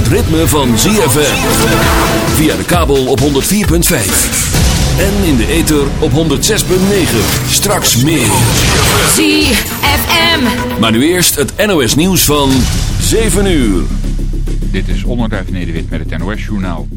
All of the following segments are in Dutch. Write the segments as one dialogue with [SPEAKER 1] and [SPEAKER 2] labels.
[SPEAKER 1] het ritme van ZFM. Via de kabel op 104.5. En in de ether op 106.9. Straks meer.
[SPEAKER 2] ZFM.
[SPEAKER 1] Maar nu eerst het NOS nieuws van 7 uur.
[SPEAKER 3] Dit is Onderduif Nederwit met het NOS-journaal.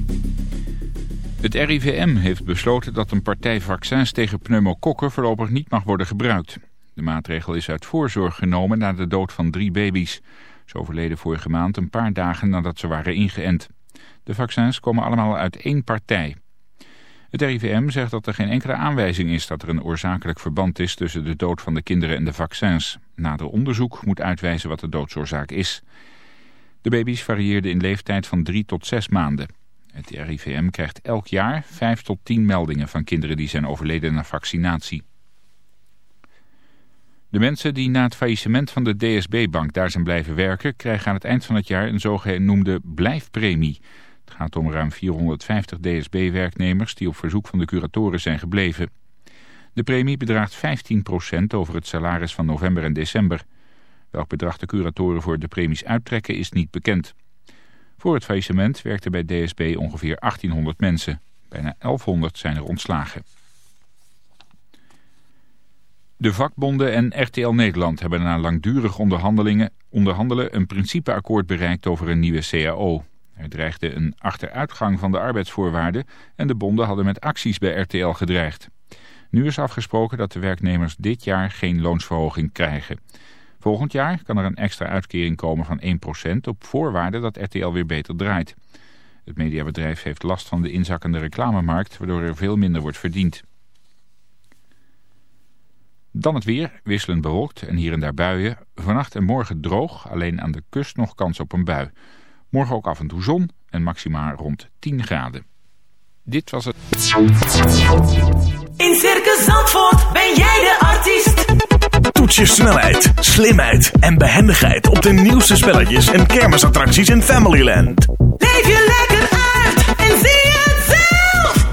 [SPEAKER 3] Het RIVM heeft besloten dat een partij vaccins tegen pneumokokken voorlopig niet mag worden gebruikt. De maatregel is uit voorzorg genomen na de dood van drie baby's. Ze overleden vorige maand een paar dagen nadat ze waren ingeënt. De vaccins komen allemaal uit één partij. Het RIVM zegt dat er geen enkele aanwijzing is dat er een oorzakelijk verband is tussen de dood van de kinderen en de vaccins. Nader onderzoek moet uitwijzen wat de doodsoorzaak is. De baby's varieerden in leeftijd van drie tot zes maanden. Het RIVM krijgt elk jaar 5 tot 10 meldingen van kinderen die zijn overleden na vaccinatie. De mensen die na het faillissement van de DSB-bank daar zijn blijven werken... krijgen aan het eind van het jaar een zogenoemde blijfpremie. Het gaat om ruim 450 DSB-werknemers die op verzoek van de curatoren zijn gebleven. De premie bedraagt 15% over het salaris van november en december. Welk bedrag de curatoren voor de premies uittrekken is niet bekend. Voor het faillissement werkten bij DSB ongeveer 1800 mensen. Bijna 1100 zijn er ontslagen. De vakbonden en RTL Nederland hebben na langdurig onderhandelingen, onderhandelen een principeakkoord bereikt over een nieuwe CAO. Er dreigde een achteruitgang van de arbeidsvoorwaarden en de bonden hadden met acties bij RTL gedreigd. Nu is afgesproken dat de werknemers dit jaar geen loonsverhoging krijgen. Volgend jaar kan er een extra uitkering komen van 1% op voorwaarde dat RTL weer beter draait. Het mediabedrijf heeft last van de inzakkende reclamemarkt, waardoor er veel minder wordt verdiend. Dan het weer, wisselend bewolkt en hier en daar buien. Vannacht en morgen droog, alleen aan de kust nog kans op een bui. Morgen ook af en toe zon en maximaal rond 10 graden. Dit was het.
[SPEAKER 4] In Circus Zandvoort ben jij de artiest.
[SPEAKER 5] Toets je snelheid, slimheid en behendigheid op de nieuwste spelletjes en kermisattracties in Familyland.
[SPEAKER 4] Leef je lekker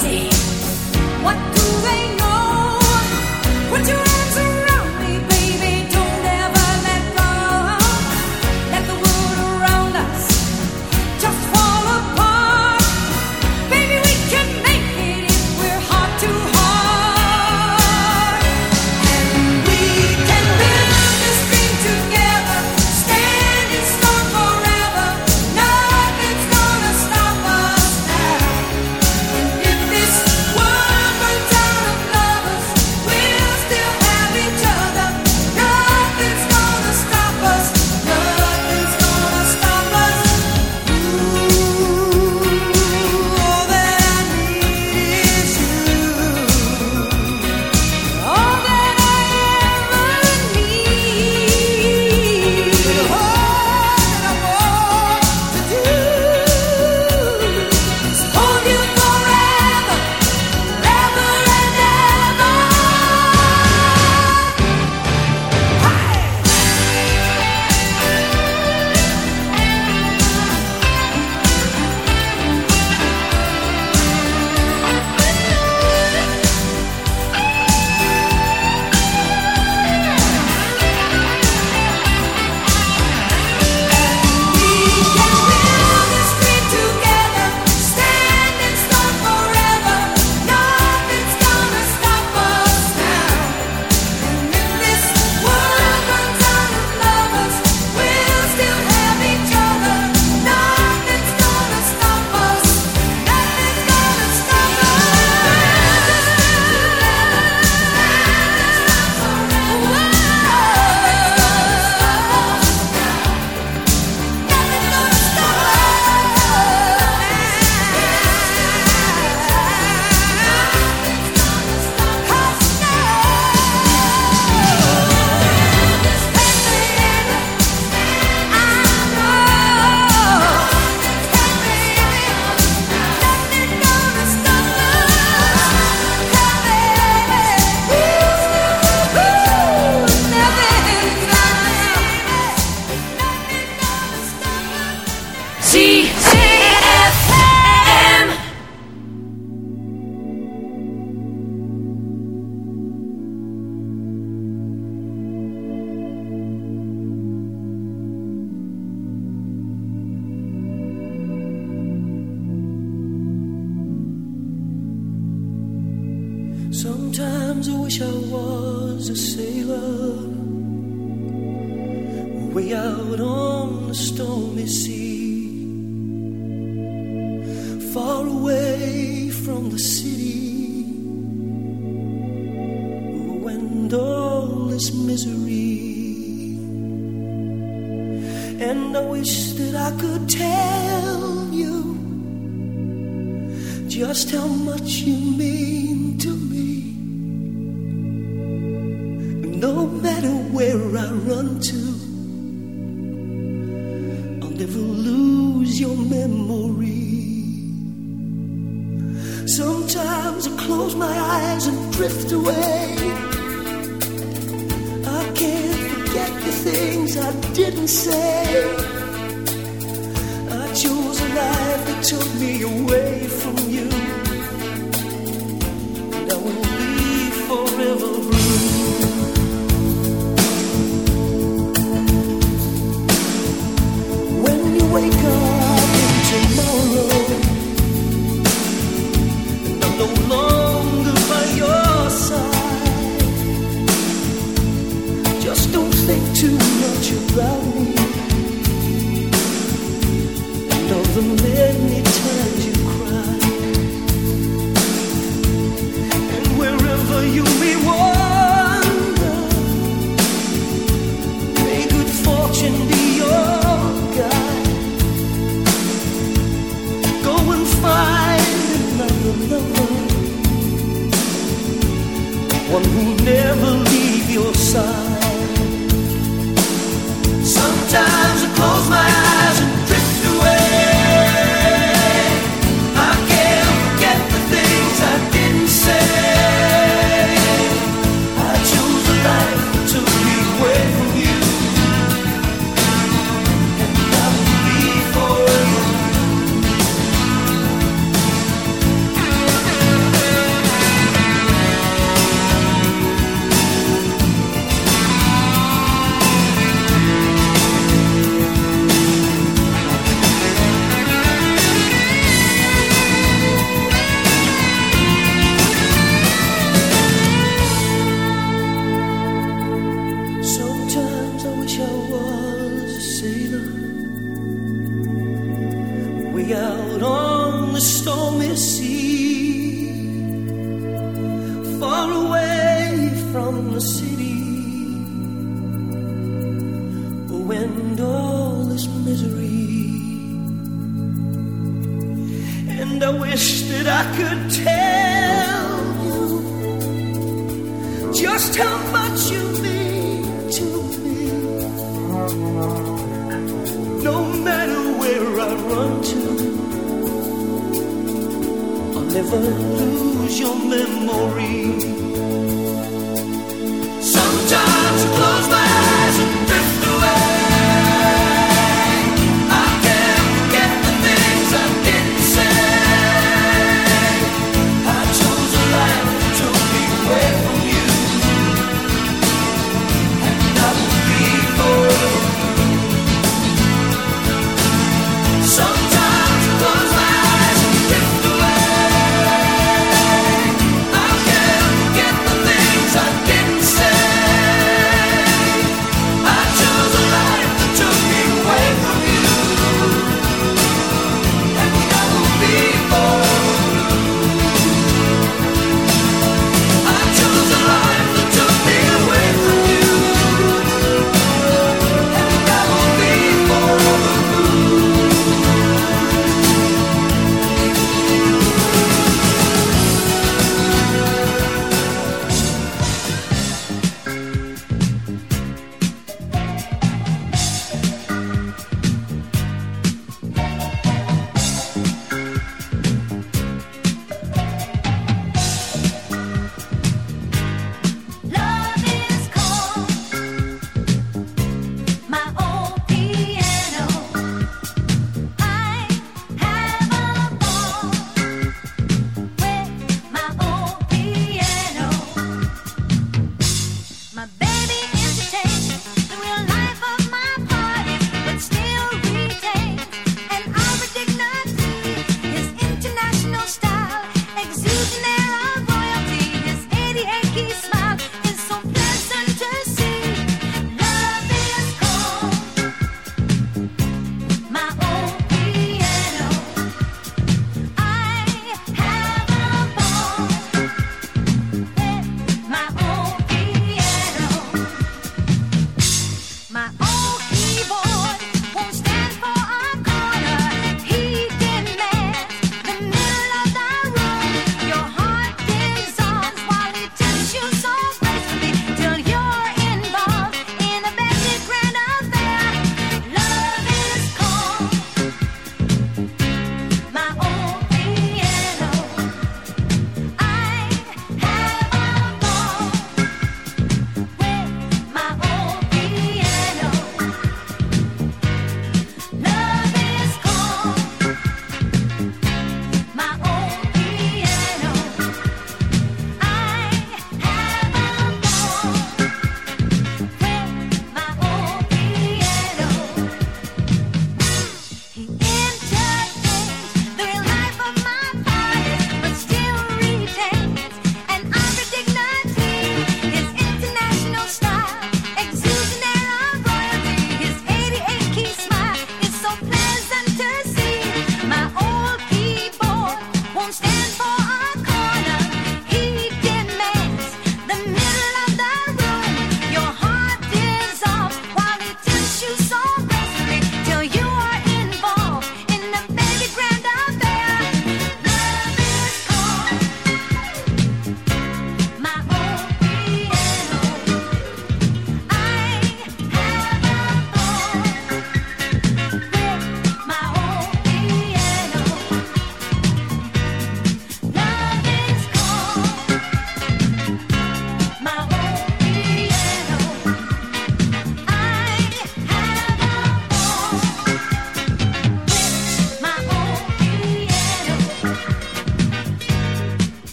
[SPEAKER 2] See.
[SPEAKER 6] When all this misery. And I wish that I could tell you just how much you mean to me. No matter where I run to, I'll never lose your memory.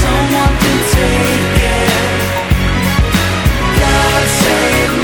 [SPEAKER 7] someone can take it. God save me.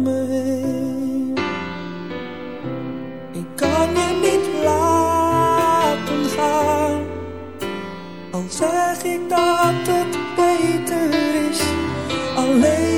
[SPEAKER 2] zeg ik dat het beter is. Alleen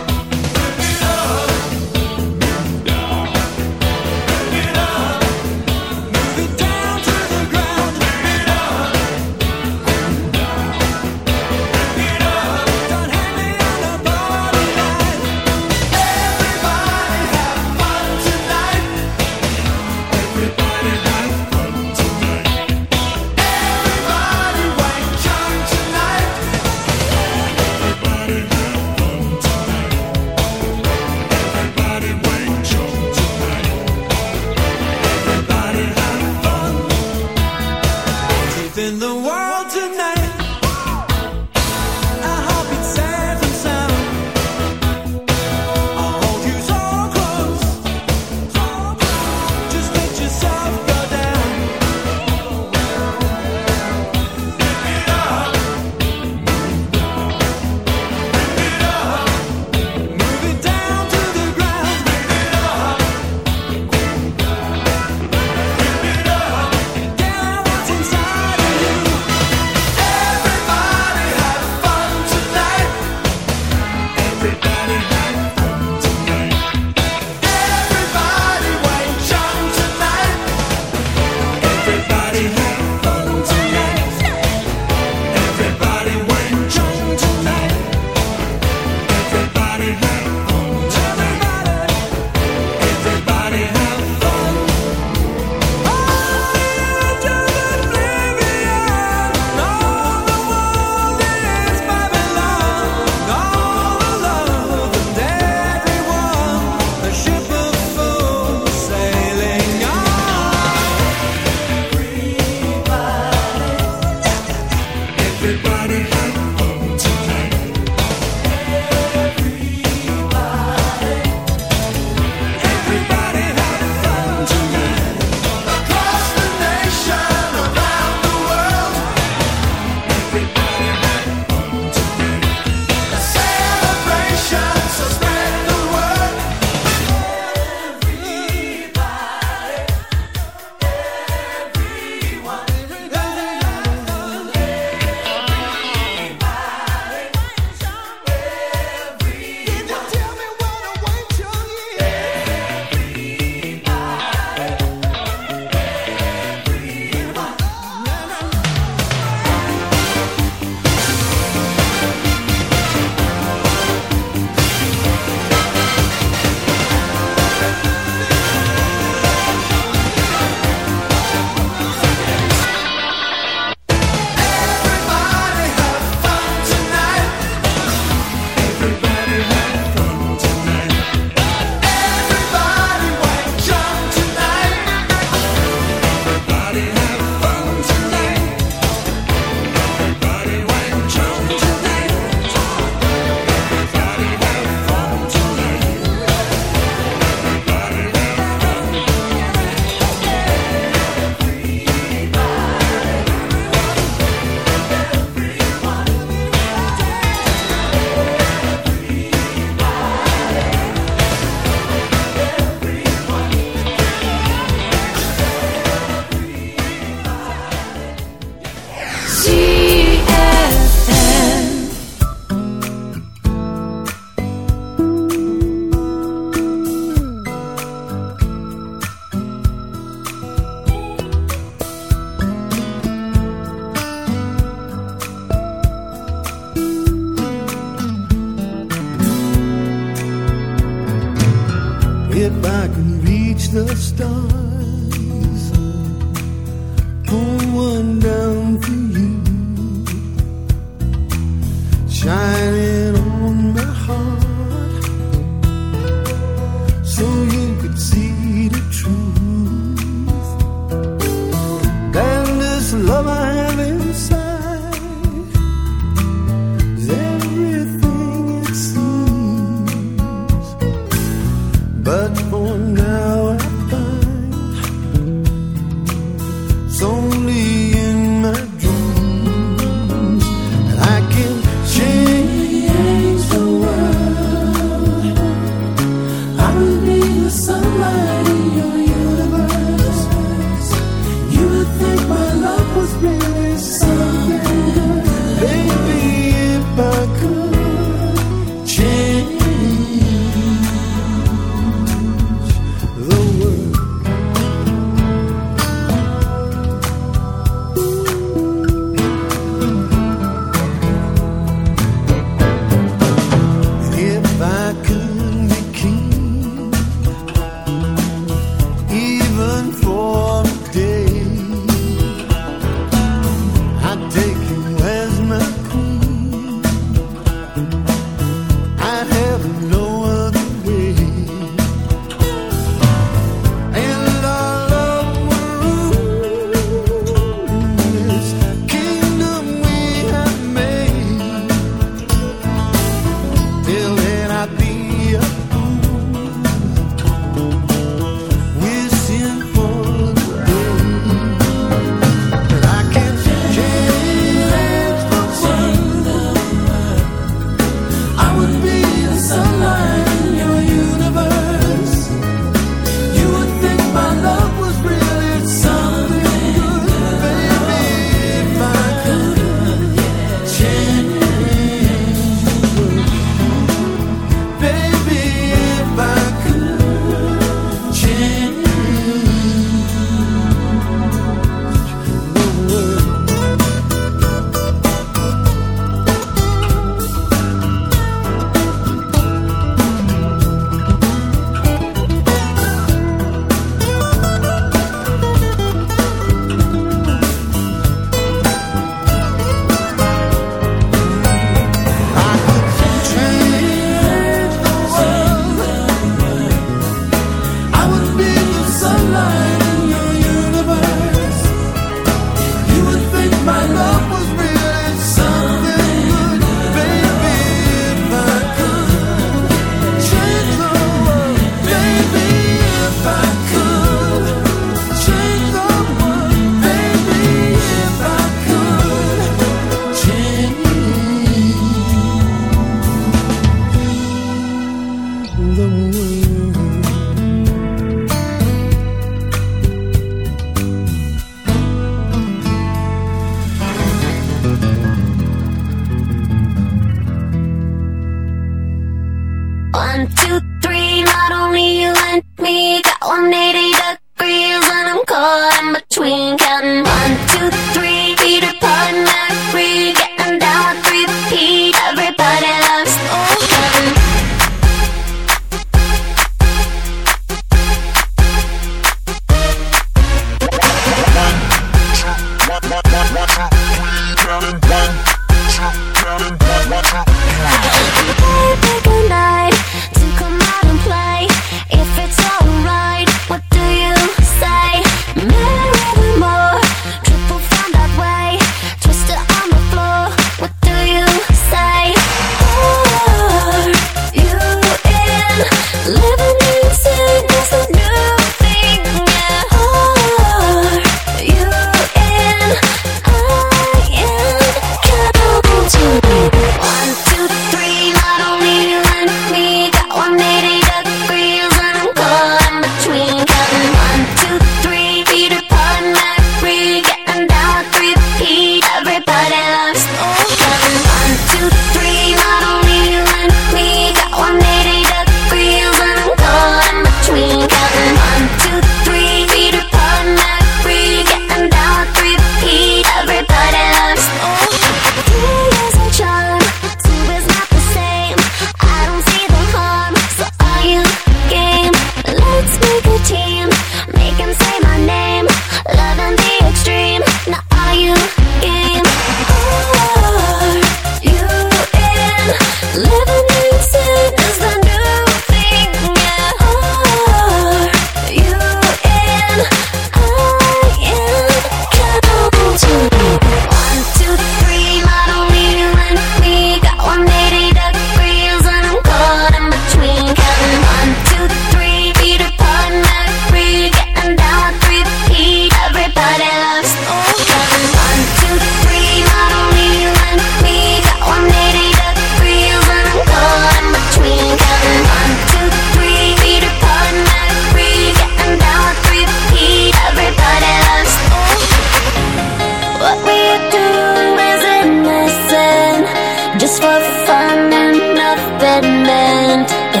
[SPEAKER 8] fun enough it
[SPEAKER 9] meant.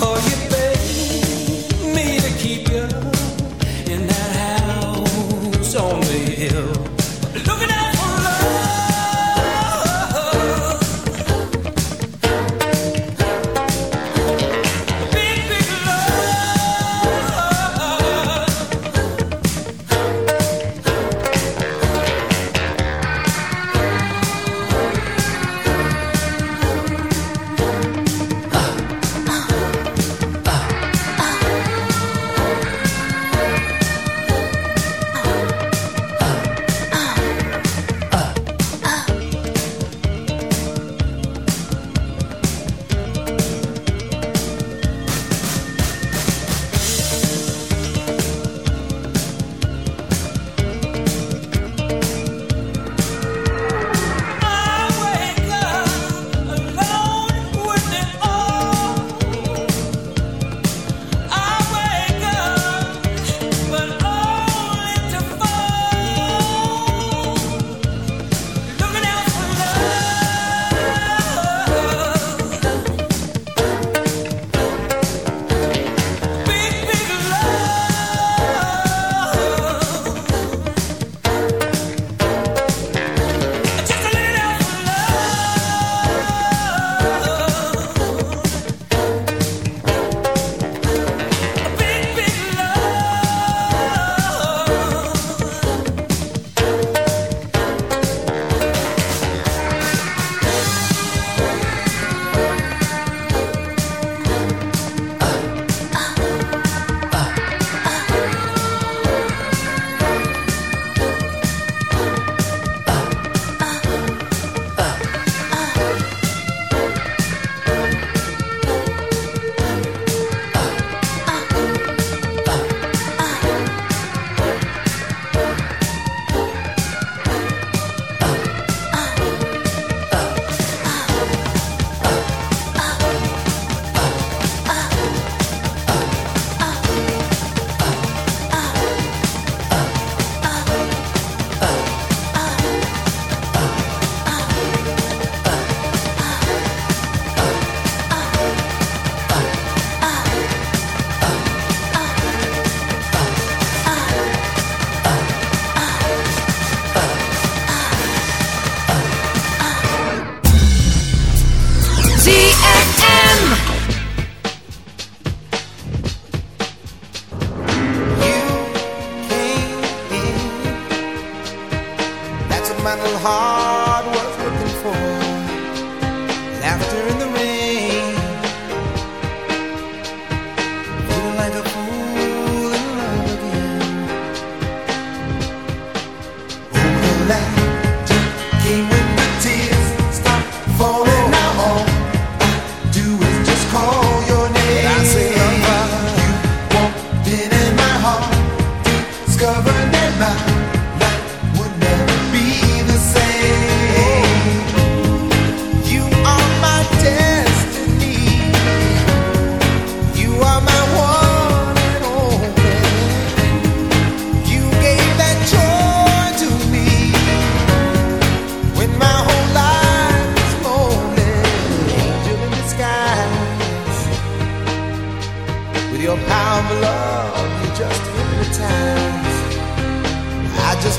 [SPEAKER 9] Oh, you beg me to
[SPEAKER 10] keep you.